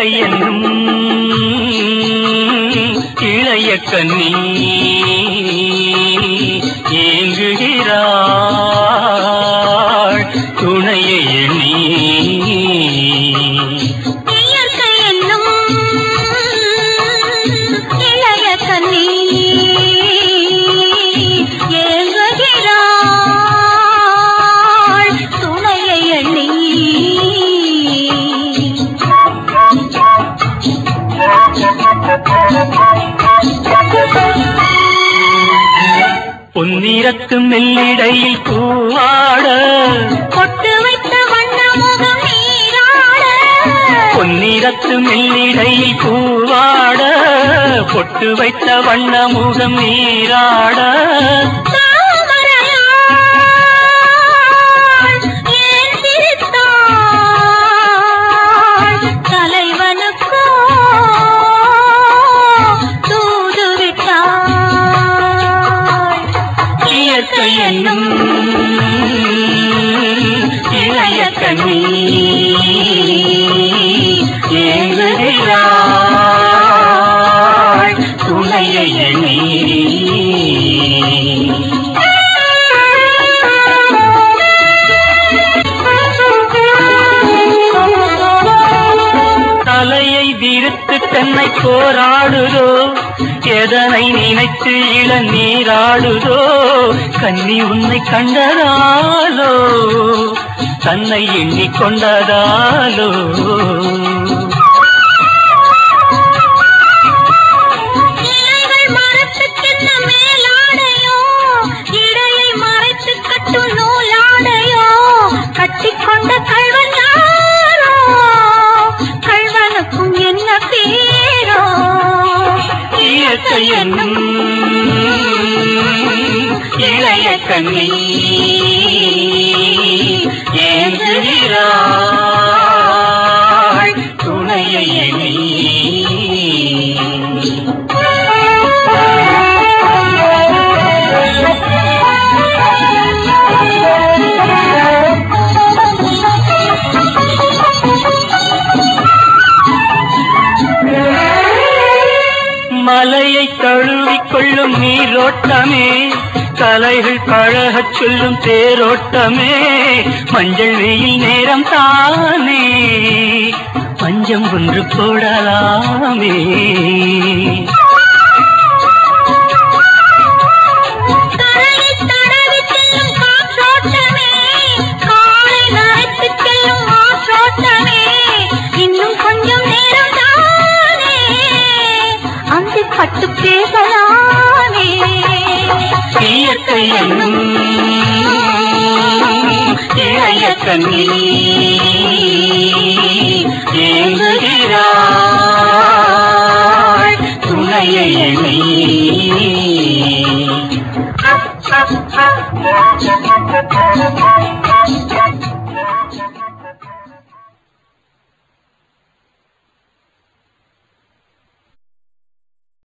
கையென்னும் இளைய கண்ணி ஏங்குகிறார் பொன்னிறத்து மெல்லிடையில் பூவாட. பொட்டு வைத்த வண்ண முகம் நீராட. பொன்னிறத்து மெல்லிடையில் பூவாட. பொட்டு வைத்த வண்ண முகம் நீராட. இயற்கை என்னும் இளைய கண்ணி ஏங்குகிறாள் துணையை எண்ணி. தலையை தன்னை போராடுதோ? எதனை நினைத்து இளநீராடுதோ? கண்ணி உன்னை கண்டதாலோ? தன்னை எண்ணிக்கொண்டதாலோ இலைகள் மரத்துக்கென்ன மேலாடையோ, இடையை மறைத்துக் கட்டும் இயற்கை இளைய கண்ணி ஏங்குகிறாள் துணையை எண்ணி. கொள்ளும் நீரோட்டமே. கலைகள் பழகச் சொல்லும் தேரோட்டமே. மஞ்சள் வெயில் நேரம் தானே. பஞ்சம் ஒன்று போடலாமே. பட்டு என்னும் இளைய கண்ணி துணையை Thank you.